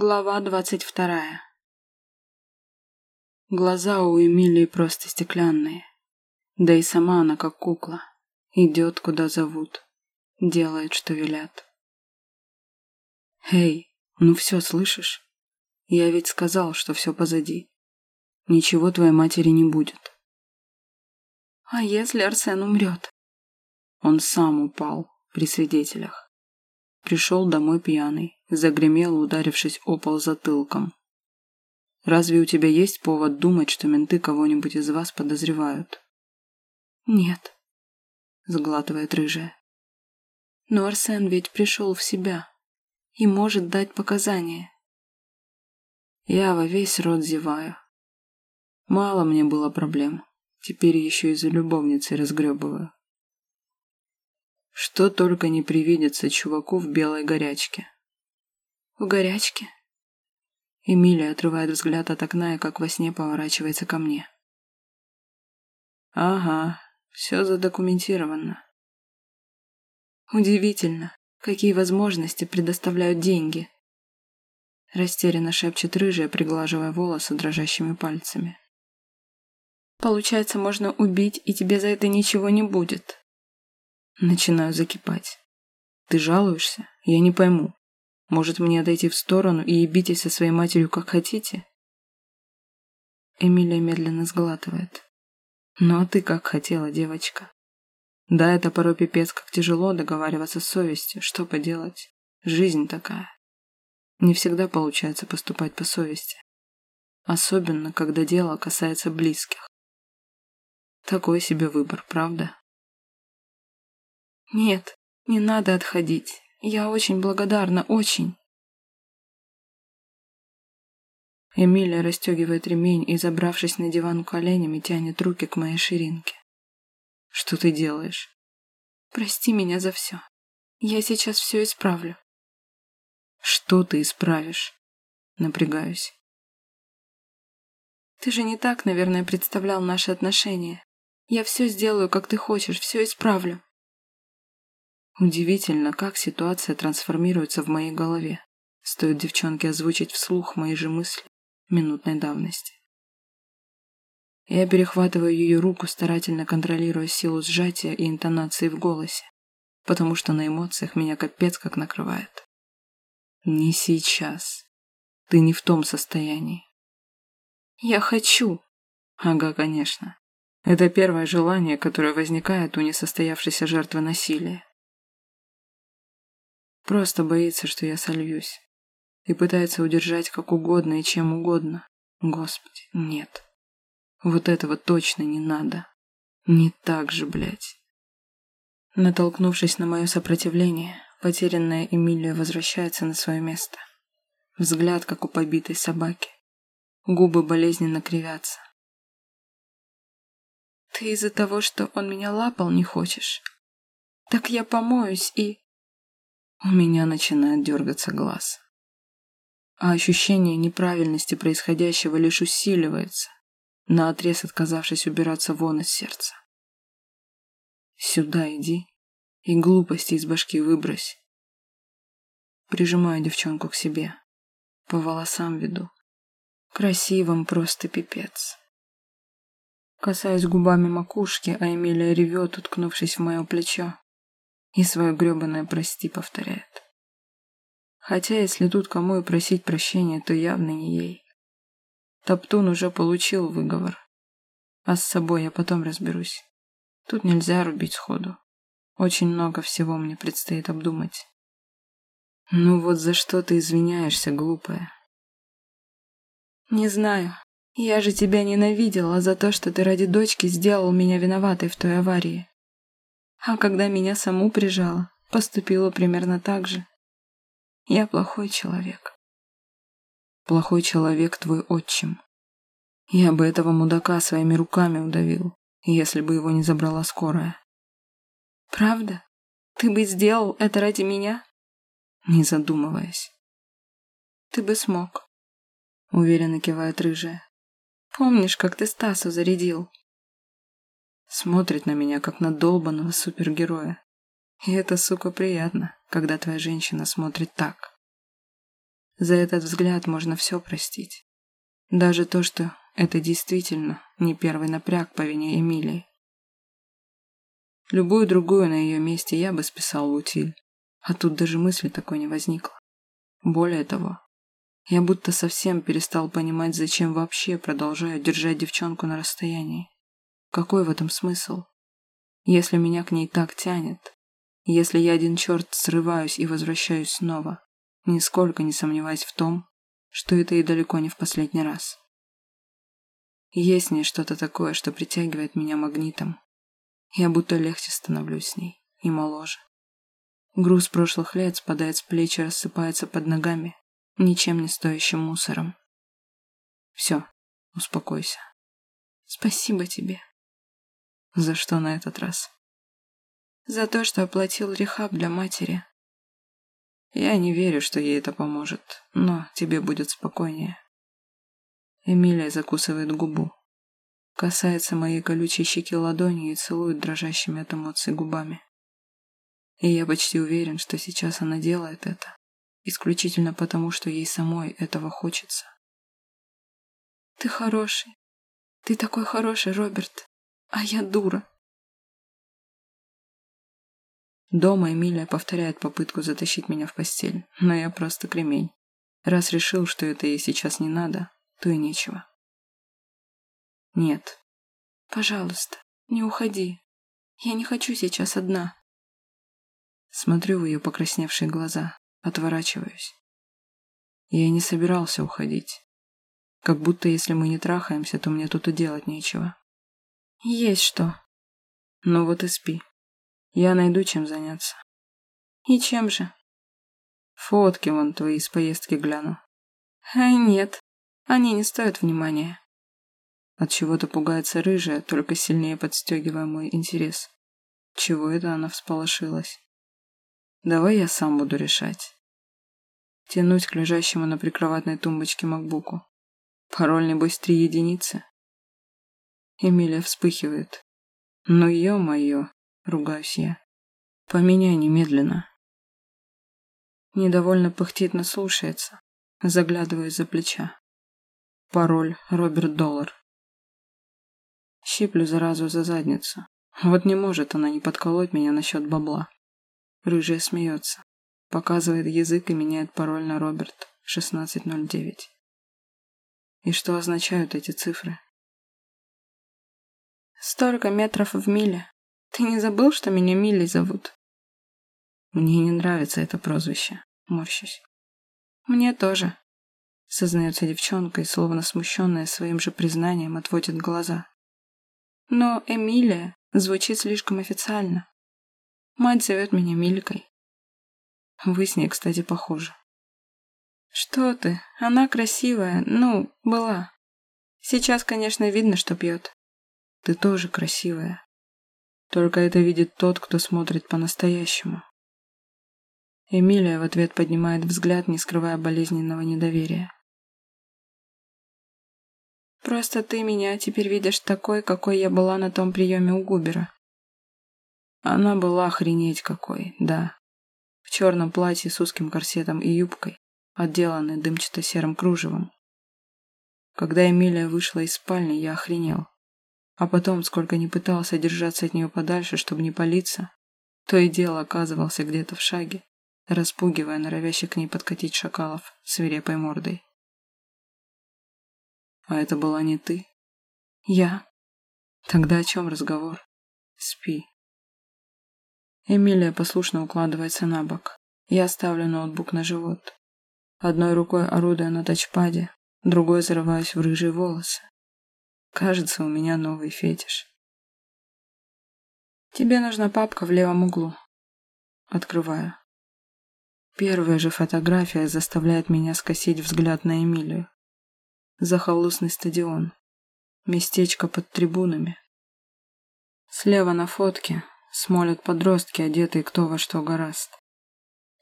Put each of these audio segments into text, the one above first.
Глава двадцать вторая Глаза у Эмилии просто стеклянные. Да и сама она как кукла. Идет, куда зовут. Делает, что велят. «Эй, ну все, слышишь? Я ведь сказал, что все позади. Ничего твоей матери не будет». «А если Арсен умрет?» Он сам упал при свидетелях. Пришел домой пьяный, загремел, ударившись о пол затылком. Разве у тебя есть повод думать, что менты кого-нибудь из вас подозревают? Нет, сглатывает рыжая. Но Арсен ведь пришел в себя и может дать показания. Я во весь рот зеваю. Мало мне было проблем. Теперь еще и за любовницей разгребываю. Что только не привидится чуваку в белой горячке. В горячке? Эмилия отрывает взгляд от окна и как во сне поворачивается ко мне. Ага, все задокументировано. Удивительно, какие возможности предоставляют деньги. Растерянно шепчет рыжая, приглаживая волосы дрожащими пальцами. Получается, можно убить, и тебе за это ничего не будет. Начинаю закипать. Ты жалуешься? Я не пойму. Может, мне отойти в сторону и ебитесь со своей матерью, как хотите?» Эмилия медленно сглатывает. «Ну а ты как хотела, девочка?» «Да, это порой пипец, как тяжело договариваться с совестью. Что поделать? Жизнь такая. Не всегда получается поступать по совести. Особенно, когда дело касается близких. Такой себе выбор, правда?» «Нет, не надо отходить. Я очень благодарна, очень. Эмилия расстегивает ремень и, забравшись на диван коленями, тянет руки к моей ширинке. Что ты делаешь? Прости меня за все. Я сейчас все исправлю. Что ты исправишь? Напрягаюсь. Ты же не так, наверное, представлял наши отношения. Я все сделаю, как ты хочешь, все исправлю. Удивительно, как ситуация трансформируется в моей голове. Стоит девчонке озвучить вслух мои же мысли минутной давности. Я перехватываю ее руку, старательно контролируя силу сжатия и интонации в голосе, потому что на эмоциях меня капец как накрывает. Не сейчас. Ты не в том состоянии. Я хочу. Ага, конечно. Это первое желание, которое возникает у несостоявшейся жертвы насилия. Просто боится, что я сольюсь. И пытается удержать как угодно и чем угодно. Господи, нет. Вот этого точно не надо. Не так же, блядь. Натолкнувшись на мое сопротивление, потерянная Эмилия возвращается на свое место. Взгляд, как у побитой собаки. Губы болезненно кривятся. Ты из-за того, что он меня лапал, не хочешь? Так я помоюсь и... У меня начинает дергаться глаз. А ощущение неправильности происходящего лишь усиливается, наотрез отказавшись убираться вон из сердца. Сюда иди и глупости из башки выбрось. Прижимаю девчонку к себе. По волосам веду. Красивым просто пипец. Касаюсь губами макушки, а Эмилия ревет, уткнувшись в мое плечо и свое гребаное «прости» повторяет. Хотя, если тут кому и просить прощения, то явно не ей. Топтун уже получил выговор. А с собой я потом разберусь. Тут нельзя рубить сходу. Очень много всего мне предстоит обдумать. Ну вот за что ты извиняешься, глупая? Не знаю. Я же тебя ненавидела за то, что ты ради дочки сделал меня виноватой в той аварии. А когда меня саму прижала, поступила примерно так же. Я плохой человек. Плохой человек твой отчим. Я бы этого мудака своими руками удавил, если бы его не забрала скорая. Правда? Ты бы сделал это ради меня? Не задумываясь. Ты бы смог. Уверенно кивает рыжая. Помнишь, как ты Стасу зарядил? Смотрит на меня, как на долбанного супергероя. И это, сука, приятно, когда твоя женщина смотрит так. За этот взгляд можно все простить. Даже то, что это действительно не первый напряг по вине Эмилии. Любую другую на ее месте я бы списал в утиль. А тут даже мысли такой не возникло. Более того, я будто совсем перестал понимать, зачем вообще продолжаю держать девчонку на расстоянии. Какой в этом смысл? Если меня к ней так тянет, если я один черт срываюсь и возвращаюсь снова, нисколько не сомневаясь в том, что это и далеко не в последний раз. Есть в ней что-то такое, что притягивает меня магнитом. Я будто легче становлюсь с ней и моложе. Груз прошлых лет спадает с плеч и рассыпается под ногами, ничем не стоящим мусором. Все, успокойся. Спасибо тебе. За что на этот раз? За то, что оплатил рехаб для матери. Я не верю, что ей это поможет, но тебе будет спокойнее. Эмилия закусывает губу, касается моей колючей щеки ладонью и целует дрожащими от эмоций губами. И я почти уверен, что сейчас она делает это, исключительно потому, что ей самой этого хочется. Ты хороший. Ты такой хороший, Роберт. А я дура. Дома Эмилия повторяет попытку затащить меня в постель, но я просто кремень. Раз решил, что это ей сейчас не надо, то и нечего. Нет. Пожалуйста, не уходи. Я не хочу сейчас одна. Смотрю в ее покрасневшие глаза, отворачиваюсь. Я не собирался уходить. Как будто если мы не трахаемся, то мне тут и делать нечего. Есть что. Ну вот и спи. Я найду чем заняться. И чем же? Фотки вон твои из поездки гляну. А нет, они не стоят внимания. От чего-то пугается рыжая, только сильнее подстегивая мой интерес. Чего это она всполошилась? Давай я сам буду решать. Тянуть к лежащему на прикроватной тумбочке макбуку. Пароль, небось, три единицы. Эмилия вспыхивает. Ну, ё-моё, ругаюсь я. Поменяй немедленно. Недовольно пыхтит, но слушается. Заглядываю за плеча. Пароль Роберт Доллар. Щиплю заразу за задницу. Вот не может она не подколоть меня насчет бабла. Рыжая смеется. Показывает язык и меняет пароль на Роберт 1609. И что означают эти цифры? Столько метров в миле. Ты не забыл, что меня Милли зовут? Мне не нравится это прозвище. Морщусь. Мне тоже. Сознается девчонка и, словно смущенная своим же признанием, отводит глаза. Но Эмилия звучит слишком официально. Мать зовет меня Милькой. Вы с ней, кстати, похожи. Что ты? Она красивая. Ну, была. Сейчас, конечно, видно, что пьет. Ты тоже красивая. Только это видит тот, кто смотрит по-настоящему. Эмилия в ответ поднимает взгляд, не скрывая болезненного недоверия. Просто ты меня теперь видишь такой, какой я была на том приеме у Губера. Она была охренеть какой, да. В черном платье с узким корсетом и юбкой, отделанной дымчато-серым кружевом. Когда Эмилия вышла из спальни, я охренел. А потом, сколько ни пытался держаться от нее подальше, чтобы не палиться, то и дело оказывался где-то в шаге, распугивая норовящих к ней подкатить шакалов свирепой мордой. А это была не ты? Я. Тогда о чем разговор? Спи. Эмилия послушно укладывается на бок. Я ставлю ноутбук на живот. Одной рукой орудуя на тачпаде, другой зарываюсь в рыжие волосы. Кажется, у меня новый фетиш. Тебе нужна папка в левом углу. Открываю. Первая же фотография заставляет меня скосить взгляд на Эмилию. Захолустный стадион. Местечко под трибунами. Слева на фотке смолят подростки, одетые кто во что гораст.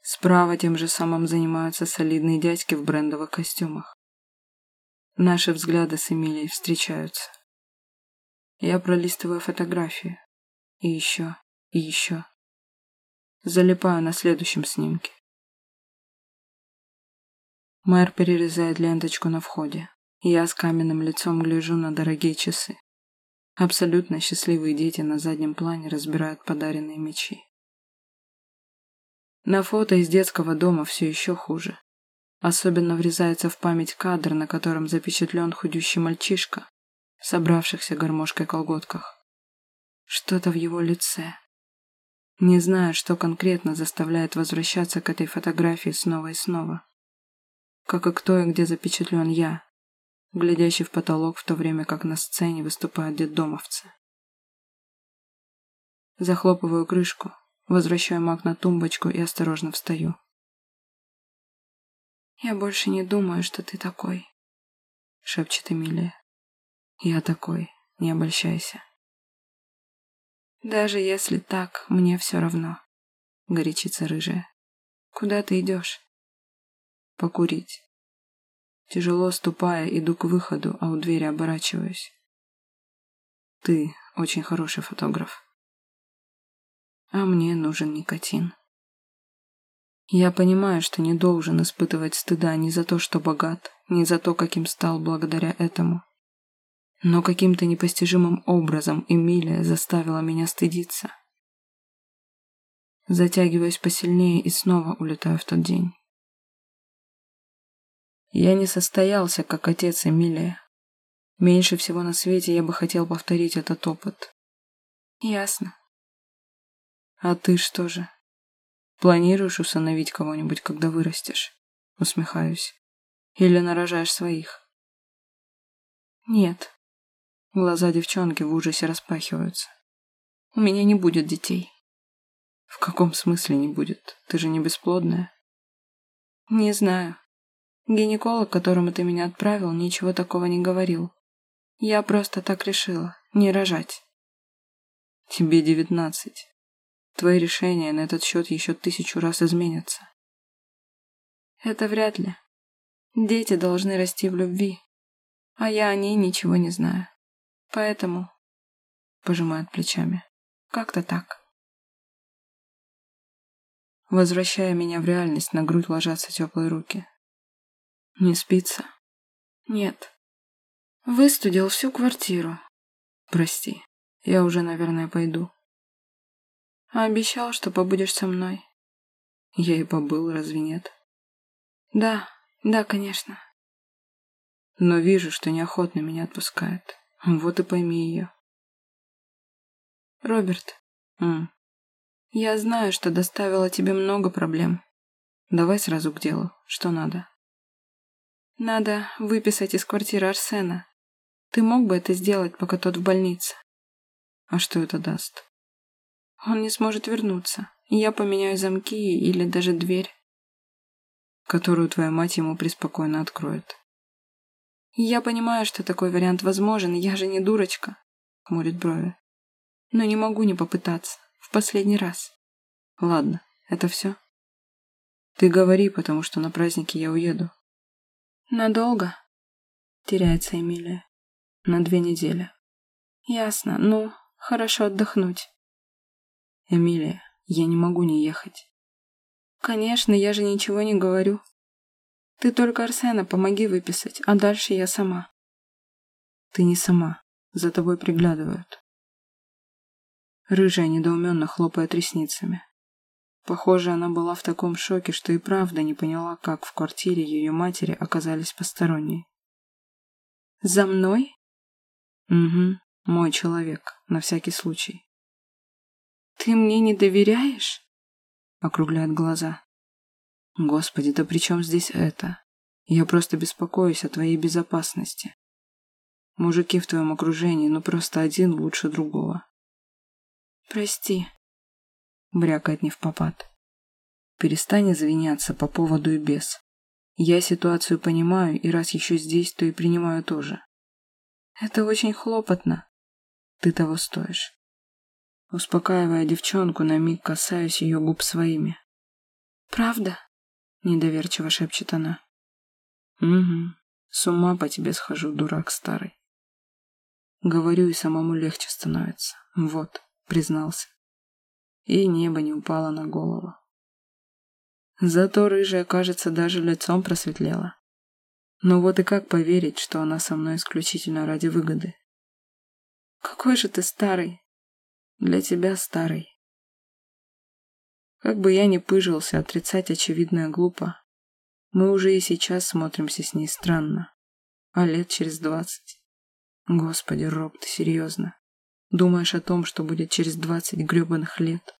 Справа тем же самым занимаются солидные дядьки в брендовых костюмах. Наши взгляды с Эмилией встречаются. Я пролистываю фотографии. И еще, и еще. Залипаю на следующем снимке. Мэр перерезает ленточку на входе. Я с каменным лицом гляжу на дорогие часы. Абсолютно счастливые дети на заднем плане разбирают подаренные мечи. На фото из детского дома все еще хуже. Особенно врезается в память кадр, на котором запечатлен худющий мальчишка, собравшихся гармошкой колготках. Что-то в его лице. Не знаю, что конкретно заставляет возвращаться к этой фотографии снова и снова. Как и кто и где запечатлен я, глядящий в потолок в то время, как на сцене выступают детдомовцы. Захлопываю крышку, возвращаю маг на тумбочку и осторожно встаю. «Я больше не думаю, что ты такой», — шепчет Эмилия. «Я такой, не обольщайся». «Даже если так, мне все равно», — горячится рыжая. «Куда ты идешь?» «Покурить». Тяжело ступая, иду к выходу, а у двери оборачиваюсь. «Ты очень хороший фотограф». А мне нужен никотин. Я понимаю, что не должен испытывать стыда ни за то, что богат, ни за то, каким стал благодаря этому. Но каким-то непостижимым образом Эмилия заставила меня стыдиться. Затягиваюсь посильнее и снова улетаю в тот день. Я не состоялся, как отец Эмилия. Меньше всего на свете я бы хотел повторить этот опыт. Ясно. А ты что же? Планируешь усыновить кого-нибудь, когда вырастешь? Усмехаюсь. Или нарожаешь своих? Нет. Глаза девчонки в ужасе распахиваются. У меня не будет детей. В каком смысле не будет? Ты же не бесплодная. Не знаю. Гинеколог, которому ты меня отправил, ничего такого не говорил. Я просто так решила, не рожать. Тебе девятнадцать. Твои решения на этот счет еще тысячу раз изменятся. Это вряд ли. Дети должны расти в любви, а я о ней ничего не знаю. Поэтому... Пожимает плечами. Как-то так. Возвращая меня в реальность, на грудь ложатся теплые руки. Не спится? Нет. Выстудил всю квартиру. Прости, я уже, наверное, пойду. А обещал, что побудешь со мной. Я и побыл, разве нет? Да, да, конечно. Но вижу, что неохотно меня отпускает. Вот и пойми ее. Роберт, М. я знаю, что доставила тебе много проблем. Давай сразу к делу. Что надо? Надо выписать из квартиры Арсена. Ты мог бы это сделать, пока тот в больнице? А что это даст? Он не сможет вернуться, я поменяю замки или даже дверь. Которую твоя мать ему преспокойно откроет. Я понимаю, что такой вариант возможен, я же не дурочка, хмурит брови. Но не могу не попытаться. В последний раз. Ладно, это все? Ты говори, потому что на праздники я уеду. Надолго? Теряется Эмилия. На две недели. Ясно. Ну, хорошо отдохнуть. Эмилия, я не могу не ехать. Конечно, я же ничего не говорю. Ты только Арсена помоги выписать, а дальше я сама. Ты не сама. За тобой приглядывают. Рыжая недоуменно хлопает ресницами. Похоже, она была в таком шоке, что и правда не поняла, как в квартире ее матери оказались посторонние. «За мной?» «Угу, мой человек, на всякий случай». «Ты мне не доверяешь?» Округляет глаза. «Господи, да при чем здесь это? Я просто беспокоюсь о твоей безопасности. Мужики в твоем окружении, ну просто один лучше другого». «Прости», — брякает не в попад. «Перестань извиняться по поводу и без. Я ситуацию понимаю, и раз еще здесь, то и принимаю тоже. Это очень хлопотно. Ты того стоишь. Успокаивая девчонку, на миг касаюсь ее губ своими. «Правда?» — недоверчиво шепчет она. «Угу. С ума по тебе схожу, дурак старый». Говорю, и самому легче становится. Вот, признался. И небо не упало на голову. Зато рыжая, кажется, даже лицом просветлела. Но вот и как поверить, что она со мной исключительно ради выгоды? Какой же ты старый. Для тебя старый. Как бы я ни пыжился, отрицать очевидное глупо. Мы уже и сейчас смотримся с ней странно. А лет через двадцать. Господи, Роб, ты серьезно? Думаешь о том, что будет через двадцать гребаных лет?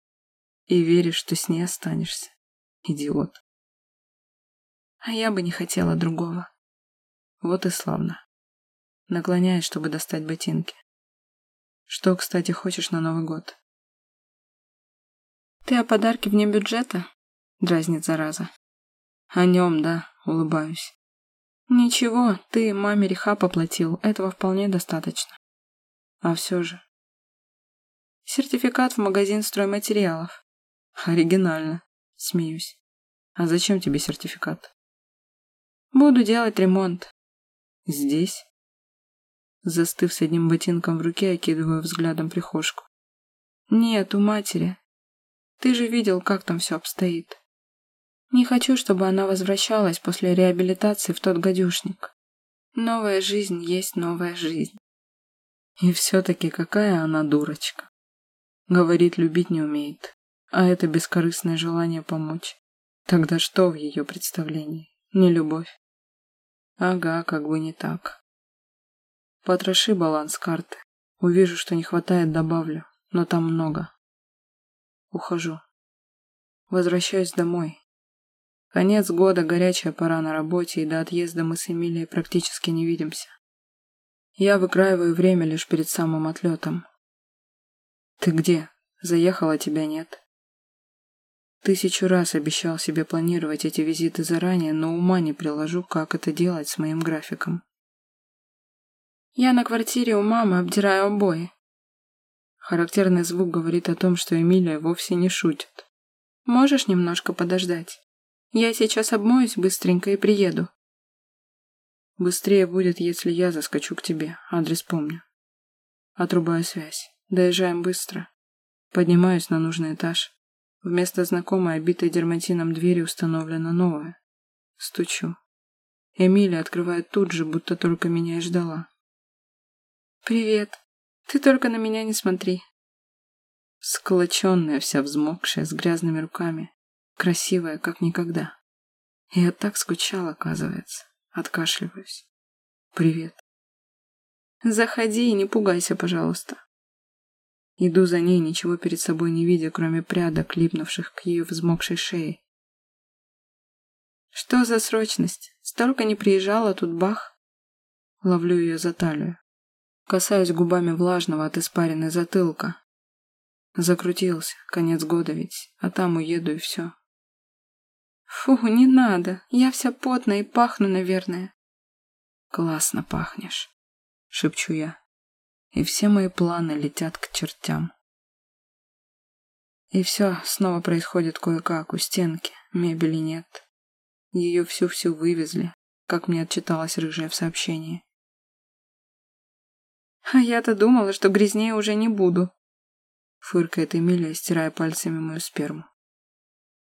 И веришь, что с ней останешься? Идиот. А я бы не хотела другого. Вот и славно. Наклоняясь, чтобы достать ботинки. Что, кстати, хочешь на Новый год? Ты о подарке вне бюджета? Дразнит зараза. О нем, да, улыбаюсь. Ничего, ты маме реха поплатил, этого вполне достаточно. А все же. Сертификат в магазин стройматериалов. Оригинально, смеюсь. А зачем тебе сертификат? Буду делать ремонт. Здесь? Застыв с одним ботинком в руке, окидываю взглядом прихожку. Нет, у матери. Ты же видел, как там все обстоит. Не хочу, чтобы она возвращалась после реабилитации в тот гадюшник. Новая жизнь есть новая жизнь. И все-таки какая она дурочка. Говорит, любить не умеет. А это бескорыстное желание помочь. Тогда что в ее представлении? Не любовь. Ага, как бы не так. Потроши баланс карты. Увижу, что не хватает, добавлю. Но там много. Ухожу. Возвращаюсь домой. Конец года, горячая пора на работе, и до отъезда мы с Эмилией практически не видимся. Я выкраиваю время лишь перед самым отлетом. Ты где? Заехала, тебя нет. Тысячу раз обещал себе планировать эти визиты заранее, но ума не приложу, как это делать с моим графиком. Я на квартире у мамы обдираю обои. Характерный звук говорит о том, что Эмилия вовсе не шутит. Можешь немножко подождать? Я сейчас обмоюсь быстренько и приеду. Быстрее будет, если я заскочу к тебе. Адрес помню. Отрубаю связь. Доезжаем быстро. Поднимаюсь на нужный этаж. Вместо знакомой, обитой дерматином двери установлена новая. Стучу. Эмилия открывает тут же, будто только меня и ждала. «Привет. Ты только на меня не смотри». Сколоченная, вся взмокшая, с грязными руками. Красивая, как никогда. Я так скучала, оказывается. Откашливаюсь. «Привет». «Заходи и не пугайся, пожалуйста». Иду за ней, ничего перед собой не видя, кроме прядок, липнувших к ее взмокшей шее. Что за срочность? Столько не приезжала, тут бах. Ловлю ее за талию. Касаюсь губами влажного от испарины затылка. Закрутился, конец года ведь, а там уеду и все. Фу, не надо, я вся потная и пахну, наверное. Классно пахнешь, шепчу я и все мои планы летят к чертям. И все снова происходит кое-как у стенки, мебели нет. Ее всю-всю вывезли, как мне отчиталась рыжая в сообщении. А я-то думала, что грязнее уже не буду. Фыркает Эмилия, стирая пальцами мою сперму.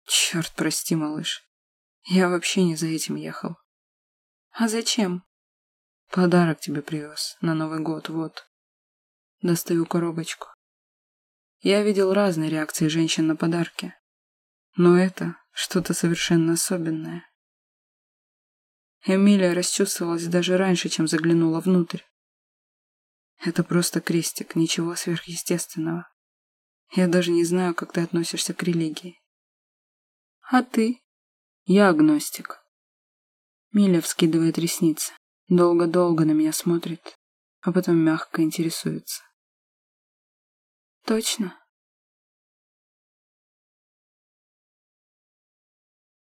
Черт, прости, малыш. Я вообще не за этим ехал. А зачем? Подарок тебе привез на Новый год, вот. Достаю коробочку. Я видел разные реакции женщин на подарки. Но это что-то совершенно особенное. Эмилия расчувствовалась даже раньше, чем заглянула внутрь. Это просто крестик, ничего сверхъестественного. Я даже не знаю, как ты относишься к религии. А ты? Я агностик. Миля вскидывает ресницы. Долго-долго на меня смотрит, а потом мягко интересуется. Точно?